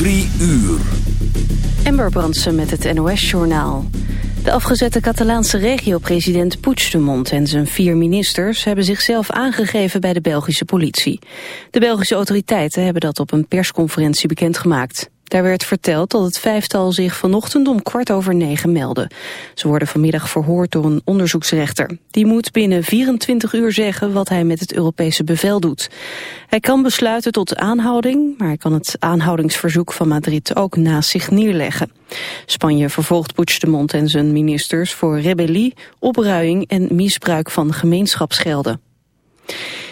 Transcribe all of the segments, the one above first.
Drie uur. Ember Brandsen met het NOS-journaal. De afgezette Catalaanse regio-president Puigdemont en zijn vier ministers... hebben zichzelf aangegeven bij de Belgische politie. De Belgische autoriteiten hebben dat op een persconferentie bekendgemaakt. Daar werd verteld dat het vijftal zich vanochtend om kwart over negen meldde. Ze worden vanmiddag verhoord door een onderzoeksrechter. Die moet binnen 24 uur zeggen wat hij met het Europese bevel doet. Hij kan besluiten tot aanhouding, maar hij kan het aanhoudingsverzoek van Madrid ook naast zich neerleggen. Spanje vervolgt Puigdemont en zijn ministers voor rebellie, opruiing en misbruik van gemeenschapsgelden.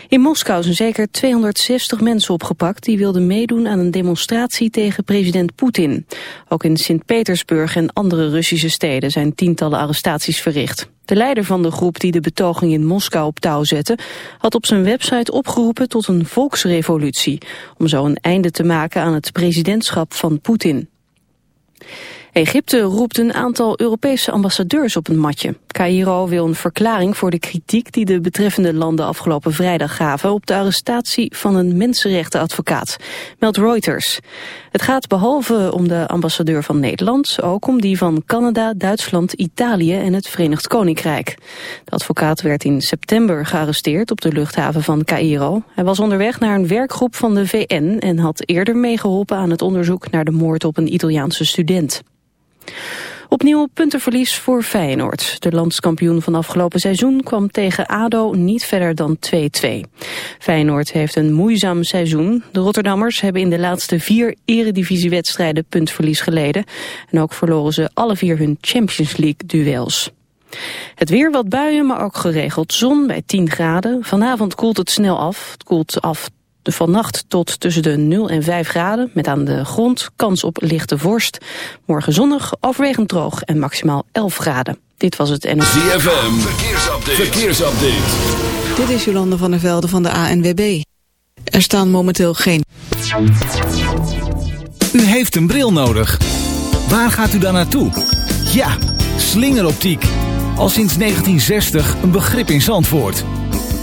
In Moskou zijn zeker 260 mensen opgepakt die wilden meedoen aan een demonstratie tegen president Poetin. Ook in Sint-Petersburg en andere Russische steden zijn tientallen arrestaties verricht. De leider van de groep die de betoging in Moskou op touw zette... had op zijn website opgeroepen tot een volksrevolutie... om zo een einde te maken aan het presidentschap van Poetin. Egypte roept een aantal Europese ambassadeurs op een matje. Cairo wil een verklaring voor de kritiek die de betreffende landen afgelopen vrijdag gaven op de arrestatie van een mensenrechtenadvocaat, meldt Reuters. Het gaat behalve om de ambassadeur van Nederland ook om die van Canada, Duitsland, Italië en het Verenigd Koninkrijk. De advocaat werd in september gearresteerd op de luchthaven van Cairo. Hij was onderweg naar een werkgroep van de VN en had eerder meegeholpen aan het onderzoek naar de moord op een Italiaanse student. Opnieuw puntenverlies voor Feyenoord. De landskampioen van afgelopen seizoen kwam tegen ADO niet verder dan 2-2. Feyenoord heeft een moeizaam seizoen. De Rotterdammers hebben in de laatste vier eredivisiewedstrijden puntverlies geleden. En ook verloren ze alle vier hun Champions League duels. Het weer wat buien, maar ook geregeld zon bij 10 graden. Vanavond koelt het snel af. Het koelt af vannacht tot tussen de 0 en 5 graden. Met aan de grond kans op lichte vorst. Morgen zonnig, overwegend droog en maximaal 11 graden. Dit was het NOS. ZFM, verkeersupdate. verkeersupdate. Dit is Jolande van der Velde van de ANWB. Er staan momenteel geen... U heeft een bril nodig. Waar gaat u dan naartoe? Ja, slingeroptiek. Al sinds 1960 een begrip in Zandvoort.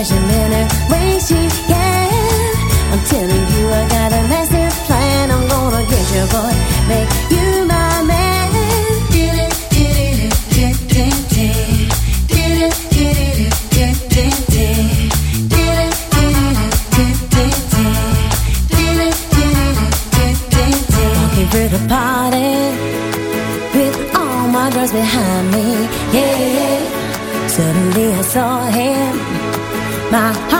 measurement of ratio, yeah I'm telling you I got a master plan I'm gonna get your boy, make you my man Did it, did it, did it, did it Did it, did it, did it, did it Through the party With all my girls behind My heart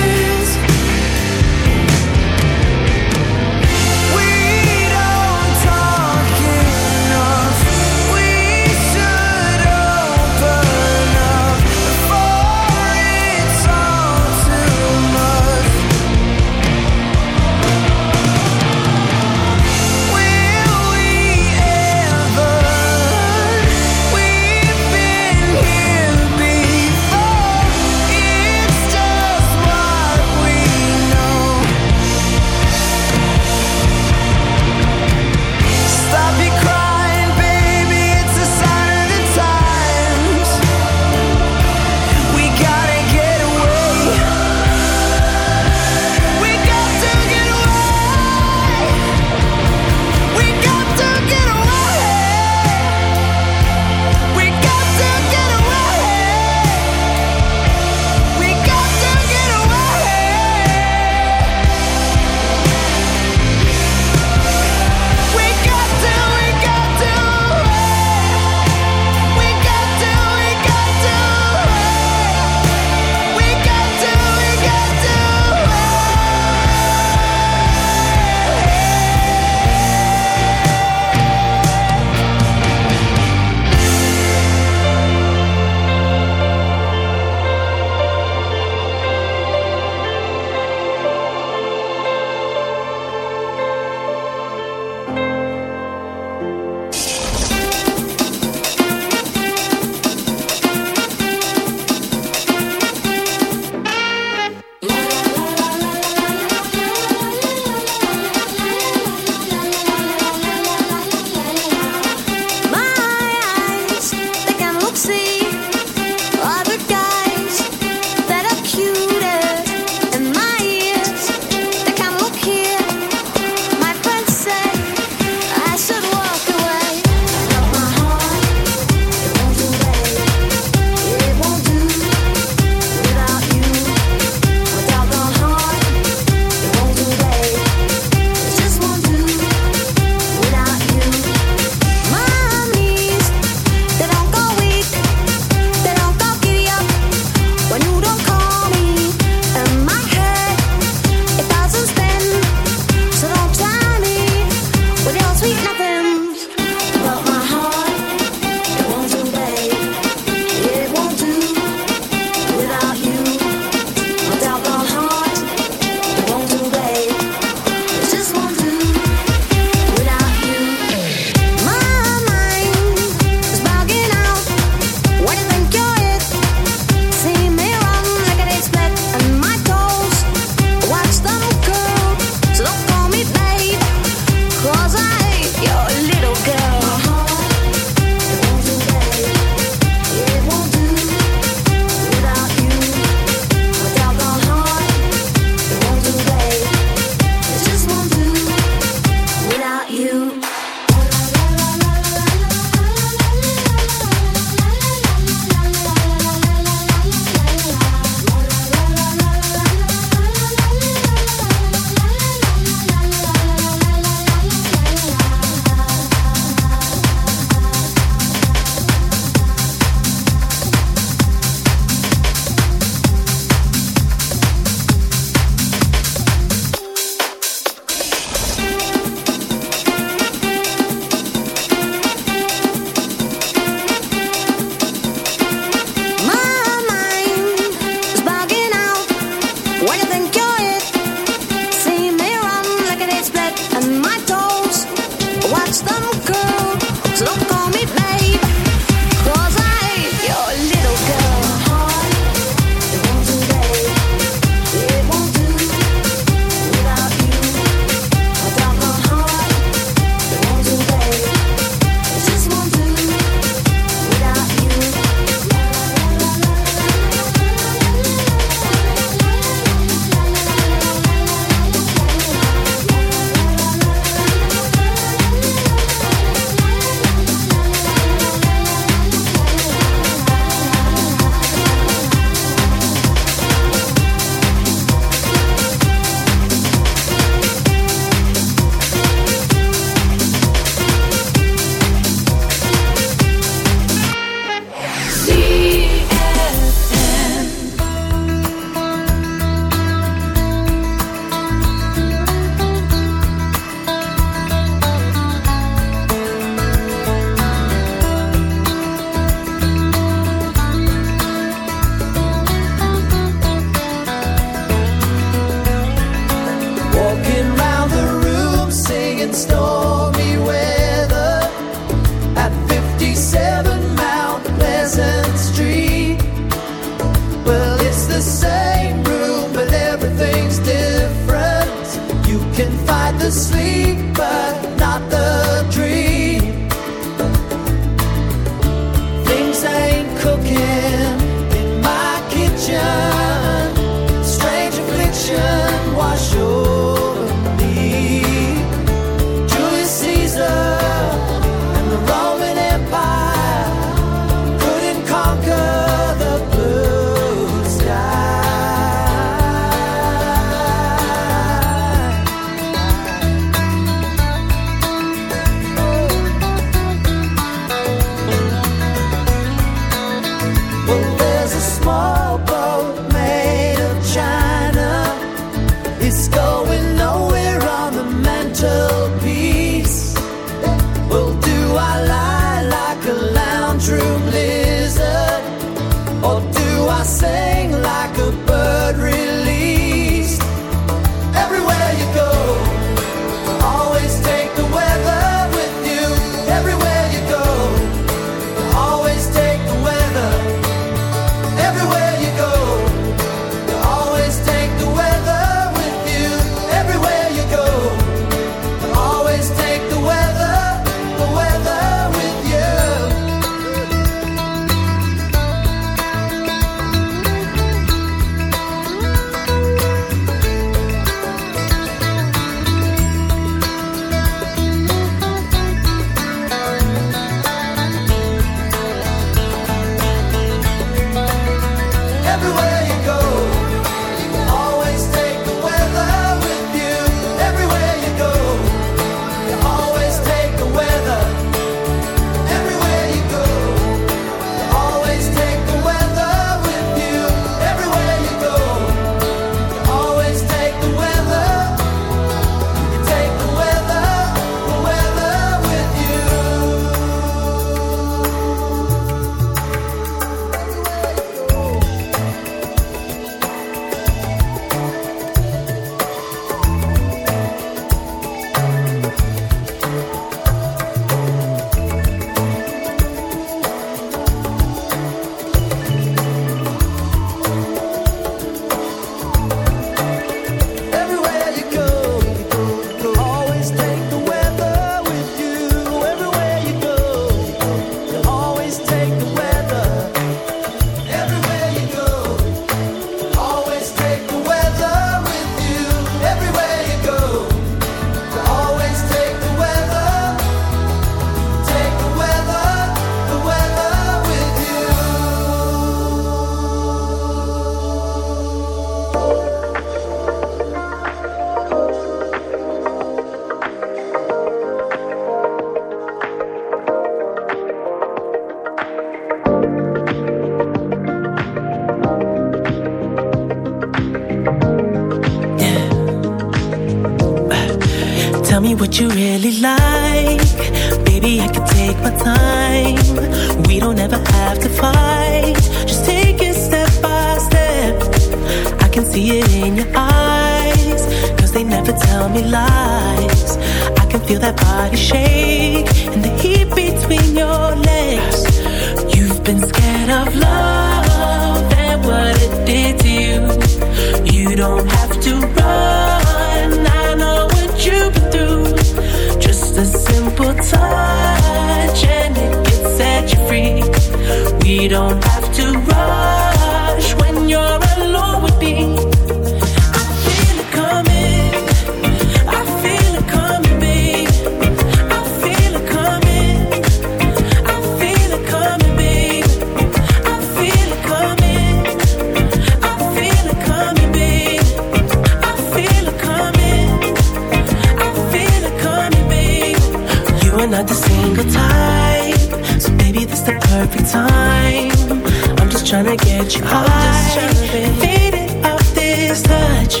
touch. I'm faded off this touch.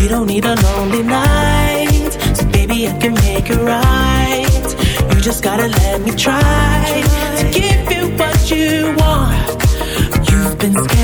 You don't need a lonely night, so baby I can make it right. You just gotta let me try to give you what you want. You've been scared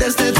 desde este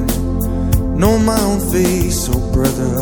know my own face, oh brother.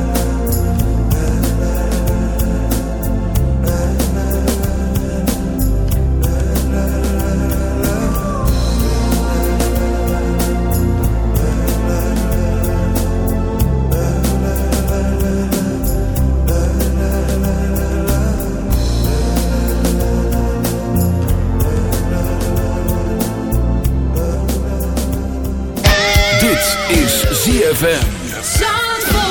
Zandvoort.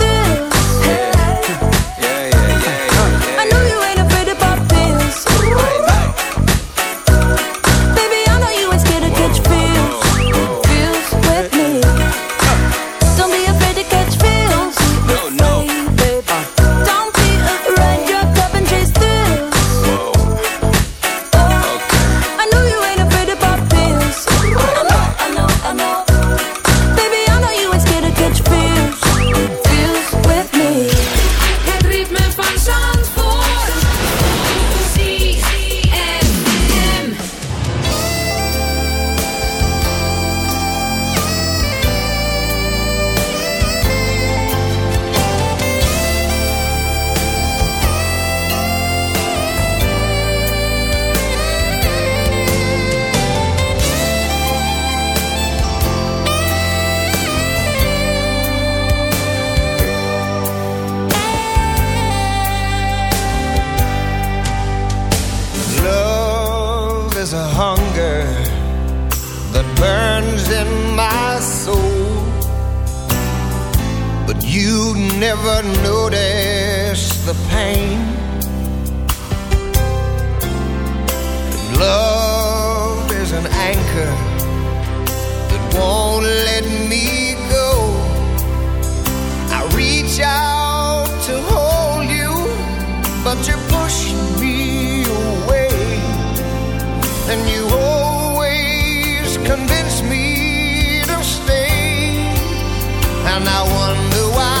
And I wonder why